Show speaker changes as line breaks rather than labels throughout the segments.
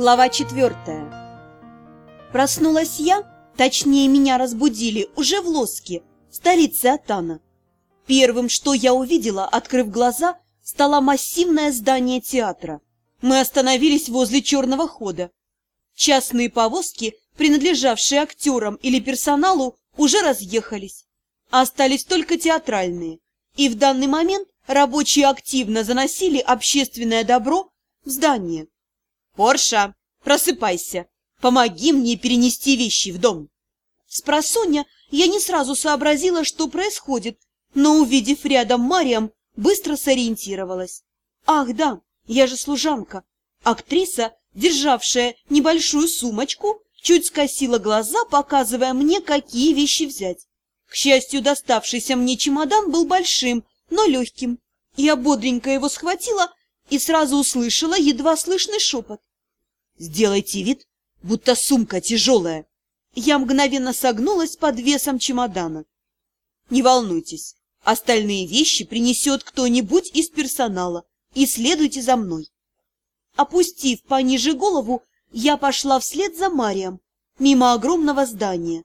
Глава четвертая. Проснулась я, точнее меня разбудили, уже в Лоске, столице Атана. Первым, что я увидела, открыв глаза, стало массивное здание театра. Мы остановились возле черного хода. Частные повозки, принадлежавшие актерам или персоналу, уже разъехались. Остались только театральные. И в данный момент рабочие активно заносили общественное добро в здание. «Порша, просыпайся! Помоги мне перенести вещи в дом!» Спросонья я не сразу сообразила, что происходит, но, увидев рядом Мариам, быстро сориентировалась. «Ах, да, я же служанка!» Актриса, державшая небольшую сумочку, чуть скосила глаза, показывая мне, какие вещи взять. К счастью, доставшийся мне чемодан был большим, но легким. Я бодренько его схватила и сразу услышала едва слышный шепот. «Сделайте вид, будто сумка тяжелая». Я мгновенно согнулась под весом чемодана. «Не волнуйтесь, остальные вещи принесет кто-нибудь из персонала, и следуйте за мной». Опустив пониже голову, я пошла вслед за Марием, мимо огромного здания.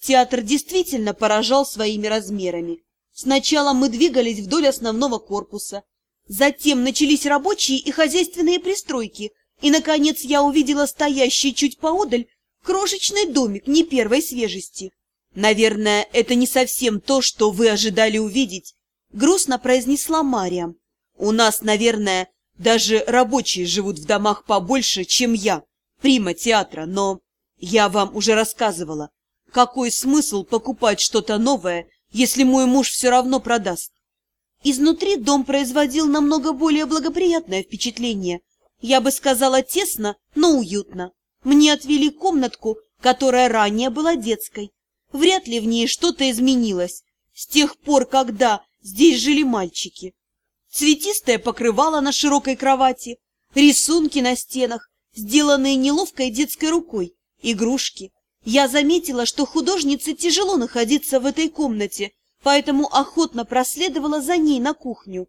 Театр действительно поражал своими размерами. Сначала мы двигались вдоль основного корпуса, Затем начались рабочие и хозяйственные пристройки, и, наконец, я увидела стоящий чуть поодаль крошечный домик не первой свежести. «Наверное, это не совсем то, что вы ожидали увидеть», — грустно произнесла Мариам. «У нас, наверное, даже рабочие живут в домах побольше, чем я, прима театра, но я вам уже рассказывала, какой смысл покупать что-то новое, если мой муж все равно продаст? Изнутри дом производил намного более благоприятное впечатление. Я бы сказала тесно, но уютно. Мне отвели комнатку, которая ранее была детской. Вряд ли в ней что-то изменилось с тех пор, когда здесь жили мальчики. Цветистое покрывало на широкой кровати, рисунки на стенах, сделанные неловкой детской рукой, игрушки. Я заметила, что художнице тяжело находиться в этой комнате, поэтому охотно проследовала за ней на кухню.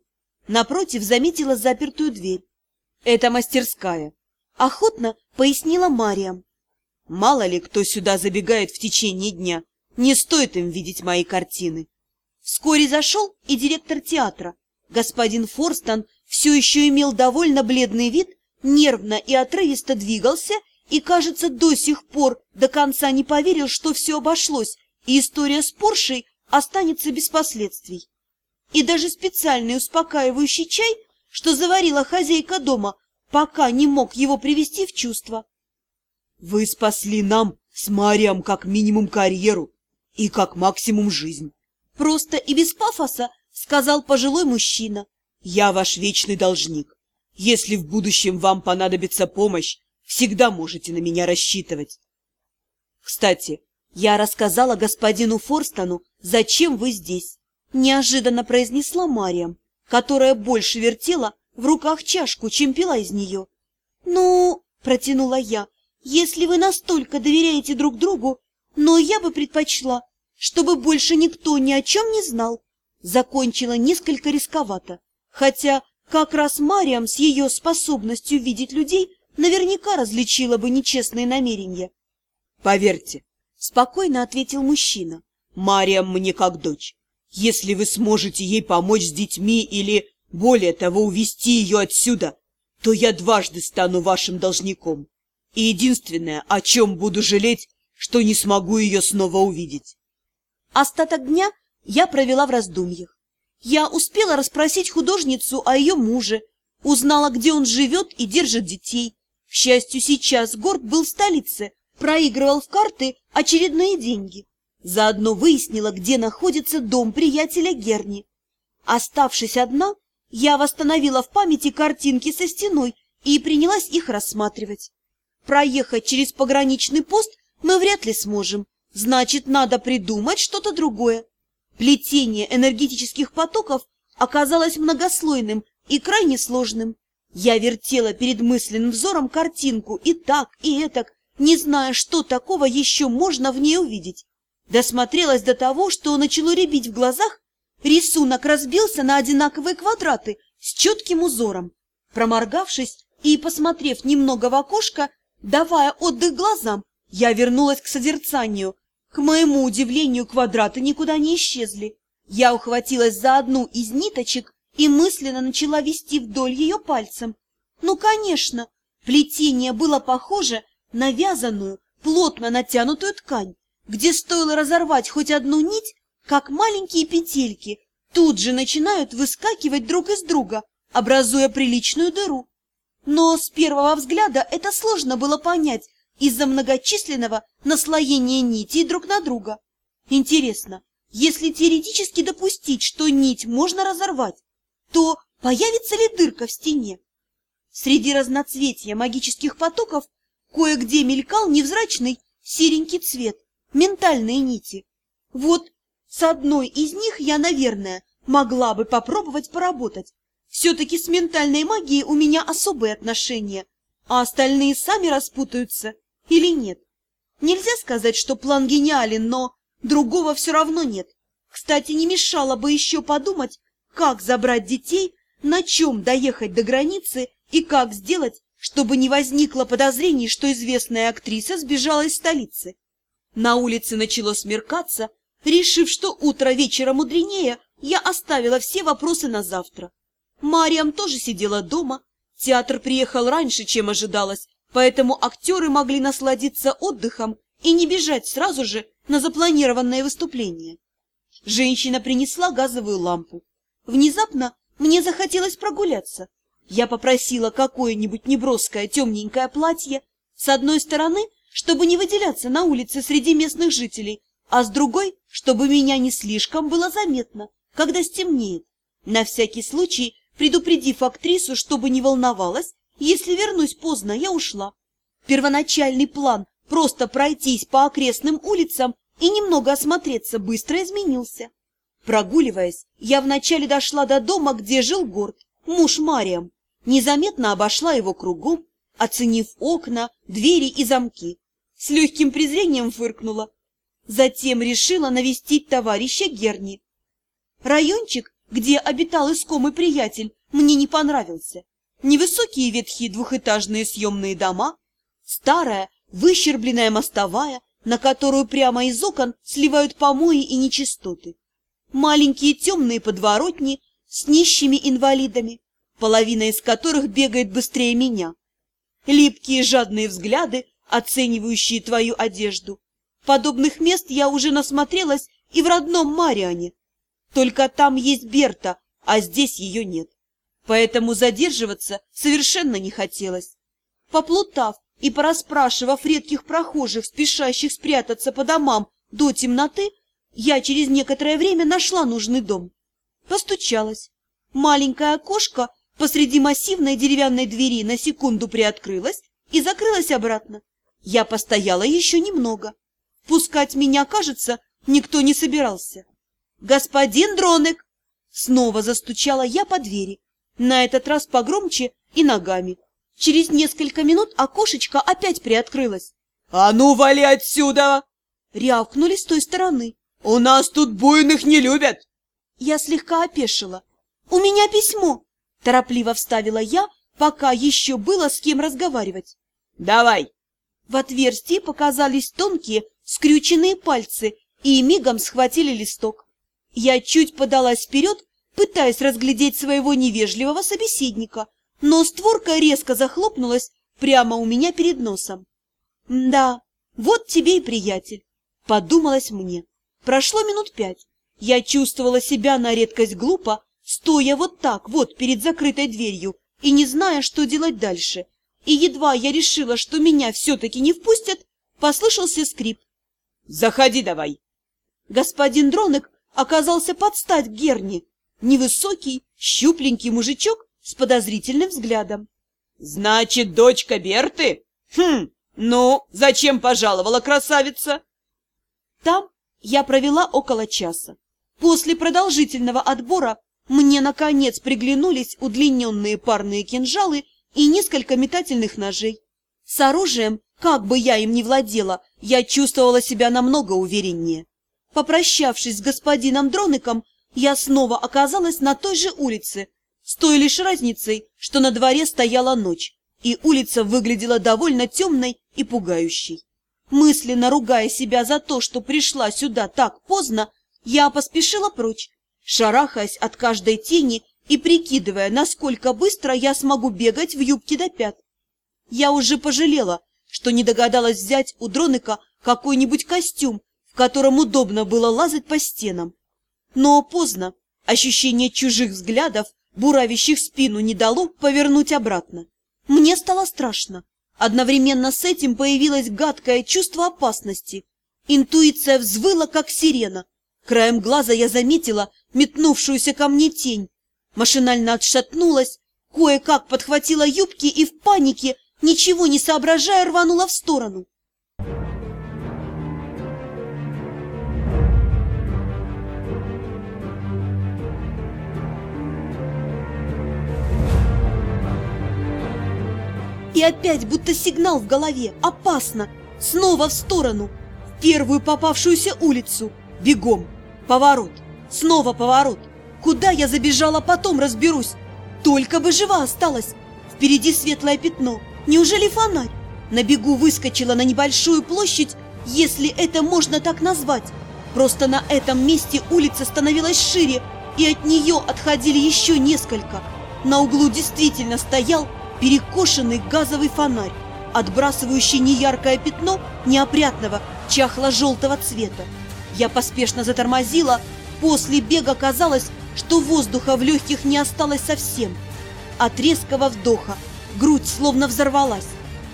Напротив заметила запертую дверь. «Это мастерская», — охотно пояснила Мариам. «Мало ли кто сюда забегает в течение дня. Не стоит им видеть мои картины». Вскоре зашел и директор театра. Господин Форстон все еще имел довольно бледный вид, нервно и отрывисто двигался и, кажется, до сих пор до конца не поверил, что все обошлось, и история с Поршей останется без последствий. И даже специальный успокаивающий чай, что заварила хозяйка дома, пока не мог его привести в чувство. Вы спасли нам с Марием как минимум карьеру и как максимум жизнь. Просто и без пафоса сказал пожилой мужчина. Я ваш вечный должник. Если в будущем вам понадобится помощь, всегда можете на меня рассчитывать. Кстати, я рассказала господину Форстону, зачем вы здесь. Неожиданно произнесла Мариам, которая больше вертела в руках чашку, чем пила из нее. Ну, протянула я, если вы настолько доверяете друг другу, но я бы предпочла, чтобы больше никто ни о чем не знал. Закончила несколько рисковато, хотя как раз Мариам с ее способностью видеть людей наверняка различила бы нечестные намерения. Поверьте, Спокойно ответил мужчина. Мариам мне как дочь. Если вы сможете ей помочь с детьми или, более того, увести ее отсюда, то я дважды стану вашим должником. И единственное, о чем буду жалеть, что не смогу ее снова увидеть. Остаток дня я провела в раздумьях. Я успела расспросить художницу о ее муже, узнала, где он живет и держит детей. К счастью, сейчас Горд был в столице, проигрывал в карты очередные деньги. Заодно выяснила, где находится дом приятеля Герни. Оставшись одна, я восстановила в памяти картинки со стеной и принялась их рассматривать. Проехать через пограничный пост мы вряд ли сможем, значит, надо придумать что-то другое. Плетение энергетических потоков оказалось многослойным и крайне сложным. Я вертела перед мысленным взором картинку и так, и этак, не зная, что такого еще можно в ней увидеть. Досмотрелась до того, что начало рябить в глазах, рисунок разбился на одинаковые квадраты с четким узором. Проморгавшись и посмотрев немного в окошко, Давая отдых глазам, я вернулась к созерцанию. К моему удивлению, квадраты никуда не исчезли. Я ухватилась за одну из ниточек и мысленно начала вести вдоль ее пальцем. Ну, конечно, плетение было похоже на вязаную, плотно натянутую ткань, где стоило разорвать хоть одну нить, как маленькие петельки тут же начинают выскакивать друг из друга, образуя приличную дыру. Но с первого взгляда это сложно было понять из-за многочисленного наслоения нитей друг на друга. Интересно, если теоретически допустить, что нить можно разорвать, то появится ли дырка в стене? Среди разноцветия магических потоков кое-где мелькал невзрачный серенький цвет, ментальные нити. Вот с одной из них я, наверное, могла бы попробовать поработать. Все-таки с ментальной магией у меня особые отношения, а остальные сами распутаются или нет. Нельзя сказать, что план гениален, но другого все равно нет. Кстати, не мешало бы еще подумать, как забрать детей, на чем доехать до границы и как сделать, чтобы не возникло подозрений, что известная актриса сбежала из столицы. На улице начало смеркаться, решив, что утро вечера мудренее, я оставила все вопросы на завтра. Мариам тоже сидела дома, театр приехал раньше, чем ожидалось, поэтому актеры могли насладиться отдыхом и не бежать сразу же на запланированное выступление. Женщина принесла газовую лампу. Внезапно мне захотелось прогуляться. Я попросила какое-нибудь неброское темненькое платье, с одной стороны, чтобы не выделяться на улице среди местных жителей, а с другой, чтобы меня не слишком было заметно, когда стемнеет. На всякий случай, предупредив актрису, чтобы не волновалась, если вернусь поздно, я ушла. Первоначальный план просто пройтись по окрестным улицам и немного осмотреться быстро изменился. Прогуливаясь, я вначале дошла до дома, где жил Горд, муж Мариам. Незаметно обошла его кругом, оценив окна, двери и замки. С легким презрением фыркнула. Затем решила навестить товарища Герни. Райончик, где обитал искомый приятель, мне не понравился. Невысокие ветхие двухэтажные съемные дома, старая выщербленная мостовая, на которую прямо из окон сливают помои и нечистоты маленькие темные подворотни с нищими инвалидами, половина из которых бегает быстрее меня. Липкие жадные взгляды, оценивающие твою одежду. Подобных мест я уже насмотрелась и в родном Мариане. Только там есть Берта, а здесь ее нет. Поэтому задерживаться совершенно не хотелось. Поплутав и порасспрашивав редких прохожих, спешащих спрятаться по домам до темноты, я через некоторое время нашла нужный дом. Постучалась. Маленькое окошко посреди массивной деревянной двери на секунду приоткрылось и закрылось обратно. Я постояла еще немного. Пускать меня, кажется, никто не собирался. «Господин Дронек!» Снова застучала я по двери, на этот раз погромче и ногами. Через несколько минут окошечко опять приоткрылось.
«А ну, вали отсюда!»
Рявкнули с той стороны.
«У нас тут буйных не любят!»
Я слегка опешила. «У меня письмо!» Торопливо вставила я, пока еще было с кем разговаривать.
«Давай!»
В отверстии показались тонкие, скрюченные пальцы и мигом схватили листок. Я чуть подалась вперед, пытаясь разглядеть своего невежливого собеседника, но створка резко захлопнулась прямо у меня перед носом. «Да, вот тебе и приятель», — подумалось мне. Прошло минут пять. Я чувствовала себя на редкость глупо, стоя вот так вот перед закрытой дверью и не зная, что делать дальше. И едва я решила, что меня все-таки не впустят, послышался скрип.
«Заходи давай!»
Господин Дронек оказался под стать Герни. Невысокий, щупленький мужичок с подозрительным взглядом.
«Значит, дочка Берты? Хм, ну, зачем пожаловала красавица?»
Там я провела около часа. После продолжительного отбора мне, наконец, приглянулись удлиненные парные кинжалы и несколько метательных ножей. С оружием, как бы я им ни владела, я чувствовала себя намного увереннее. Попрощавшись с господином Дроныком, я снова оказалась на той же улице, с той лишь разницей, что на дворе стояла ночь, и улица выглядела довольно темной и пугающей. Мысленно ругая себя за то, что пришла сюда так поздно, я поспешила прочь, шарахаясь от каждой тени и прикидывая, насколько быстро я смогу бегать в юбке до пят. Я уже пожалела, что не догадалась взять у Дроника какой-нибудь костюм, в котором удобно было лазать по стенам. Но поздно. Ощущение чужих взглядов, буравящих спину, не дало повернуть обратно. Мне стало страшно. Одновременно с этим появилось гадкое чувство опасности. Интуиция взвыла, как сирена. Краем глаза я заметила метнувшуюся ко мне тень. Машинально отшатнулась, кое-как подхватила юбки и в панике, ничего не соображая, рванула в сторону. И опять будто сигнал в голове. Опасно. Снова в сторону. В первую попавшуюся улицу. Бегом. Поворот. Снова поворот. Куда я забежала, потом разберусь. Только бы жива осталась. Впереди светлое пятно. Неужели фонарь? На бегу выскочила на небольшую площадь, если это можно так назвать. Просто на этом месте улица становилась шире, и от нее отходили еще несколько. На углу действительно стоял перекошенный газовый фонарь, отбрасывающий неяркое пятно неопрятного, чахло-желтого цвета. Я поспешно затормозила, после бега казалось, что воздуха в легких не осталось совсем. От резкого вдоха грудь словно взорвалась.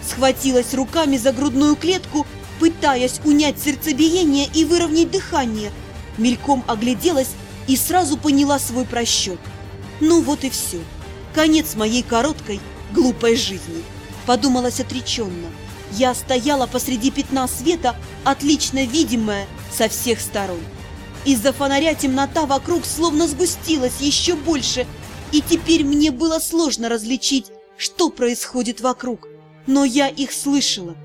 Схватилась руками за грудную клетку, пытаясь унять сердцебиение и выровнять дыхание. Мельком огляделась и сразу поняла свой просчет. Ну вот и все. Конец моей короткой, глупой жизни. Подумалось отреченно. Я стояла посреди пятна света, отлично видимая со всех сторон. Из-за фонаря темнота вокруг словно сгустилась еще больше, и теперь мне было сложно различить, что происходит вокруг. Но я их слышала.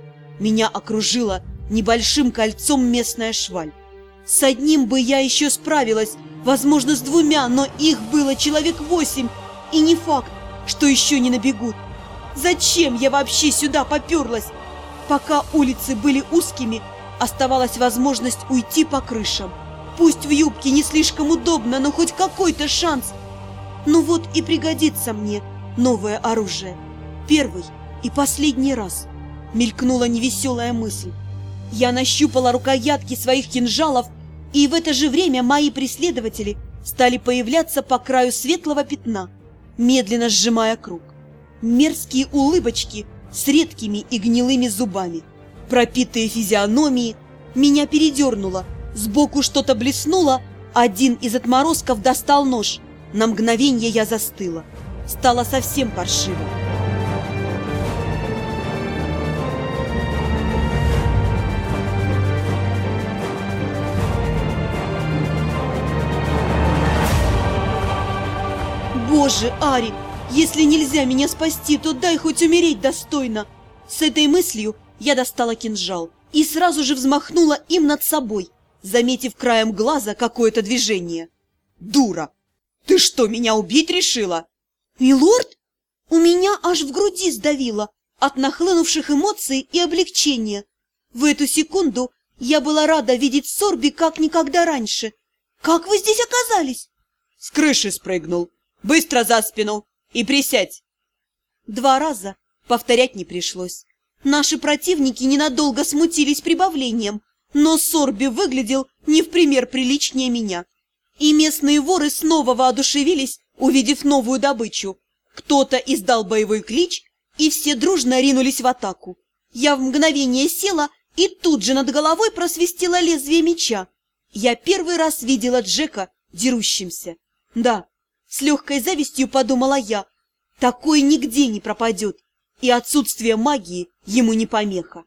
Меня окружила небольшим кольцом местная шваль. С одним бы я еще справилась, возможно, с двумя, но их было человек восемь, и не факт, что еще не набегут. Зачем я вообще сюда поперлась? Пока улицы были узкими, оставалась возможность уйти по крышам. Пусть в юбке не слишком удобно, но хоть какой-то шанс. Ну вот и пригодится мне новое оружие. Первый и последний раз. Мелькнула невеселая мысль. Я нащупала рукоятки своих кинжалов, и в это же время мои преследователи стали появляться по краю светлого пятна, медленно сжимая круг. Мерзкие улыбочки с редкими и гнилыми зубами, пропитые физиономии, меня передернуло – Сбоку что-то блеснуло, один из отморозков достал нож. На мгновение я застыла. Стало совсем паршиво. Боже, Ари, если нельзя меня спасти, то дай хоть умереть достойно. С этой мыслью я достала кинжал и сразу же взмахнула им над собой заметив краем глаза какое-то движение. «Дура! Ты что, меня убить решила?» «Милорд?» У меня аж в груди сдавило от нахлынувших эмоций и облегчения. В эту секунду я была рада видеть Сорби как никогда раньше. «Как вы здесь оказались?»
«С крыши спрыгнул. Быстро за спину и присядь!»
Два раза повторять не пришлось. Наши противники ненадолго смутились прибавлением, но Сорби выглядел не в пример приличнее меня. И местные воры снова воодушевились, увидев новую добычу. Кто-то издал боевой клич, и все дружно ринулись в атаку. Я в мгновение села и тут же над головой просвистело лезвие меча. Я первый раз видела Джека дерущимся. Да, с легкой завистью подумала я, такой нигде не пропадет, и отсутствие магии ему не помеха.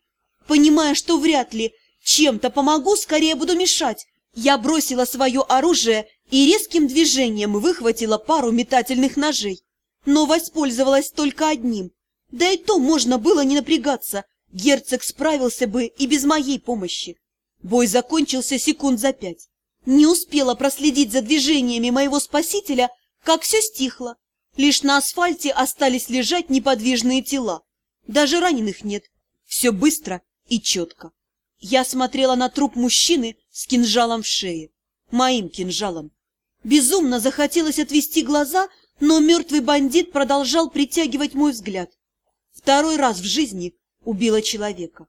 Понимая, что вряд ли чем-то помогу, скорее буду мешать. Я бросила свое оружие и резким движением выхватила пару метательных ножей. Но воспользовалась только одним. Да и то можно было не напрягаться. Герцог справился бы и без моей помощи. Бой закончился секунд за пять. Не успела проследить за движениями моего спасителя, как все стихло. Лишь на асфальте остались лежать неподвижные тела. Даже раненых нет. Все быстро и четко. Я смотрела на труп мужчины с кинжалом в шее. Моим кинжалом. Безумно захотелось отвести глаза, но мертвый бандит продолжал притягивать мой взгляд. Второй раз в жизни убила человека.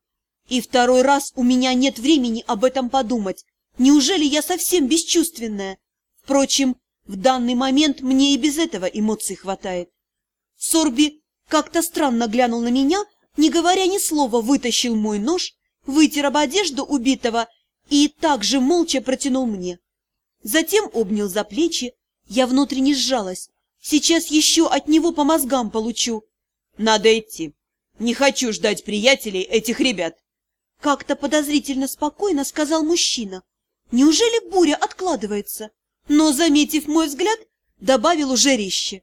И второй раз у меня нет времени об этом подумать. Неужели я совсем бесчувственная? Впрочем, в данный момент мне и без этого эмоций хватает. Сорби как-то странно глянул на меня, не говоря ни слова, вытащил мой нож, вытер об одежду убитого и также молча протянул мне. Затем обнял за плечи, я внутренне сжалась. Сейчас еще от него по мозгам получу.
Надо идти. Не хочу ждать приятелей этих ребят.
Как-то подозрительно спокойно сказал мужчина. Неужели буря откладывается? Но, заметив мой взгляд, добавил уже резче.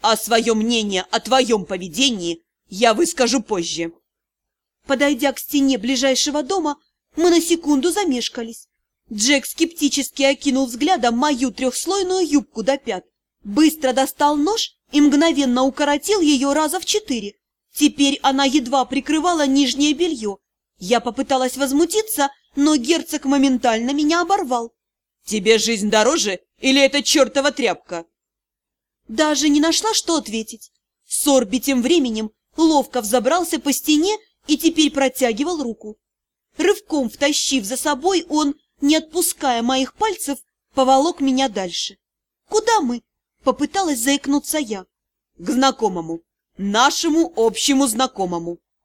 А свое мнение о твоем поведении я выскажу позже.
Подойдя к стене ближайшего дома, мы на секунду замешкались. Джек скептически окинул взглядом мою трехслойную юбку до пят, быстро достал нож и мгновенно укоротил ее раза в четыре. Теперь она едва прикрывала нижнее белье. Я попыталась возмутиться, но герцог моментально меня оборвал.
«Тебе жизнь дороже или это чертова тряпка?»
Даже не нашла, что ответить. Сорби тем временем ловко взобрался по стене и теперь протягивал руку. Рывком втащив за собой, он, не отпуская моих пальцев, поволок меня дальше. «Куда мы?» — попыталась заикнуться я.
«К знакомому, нашему общему знакомому».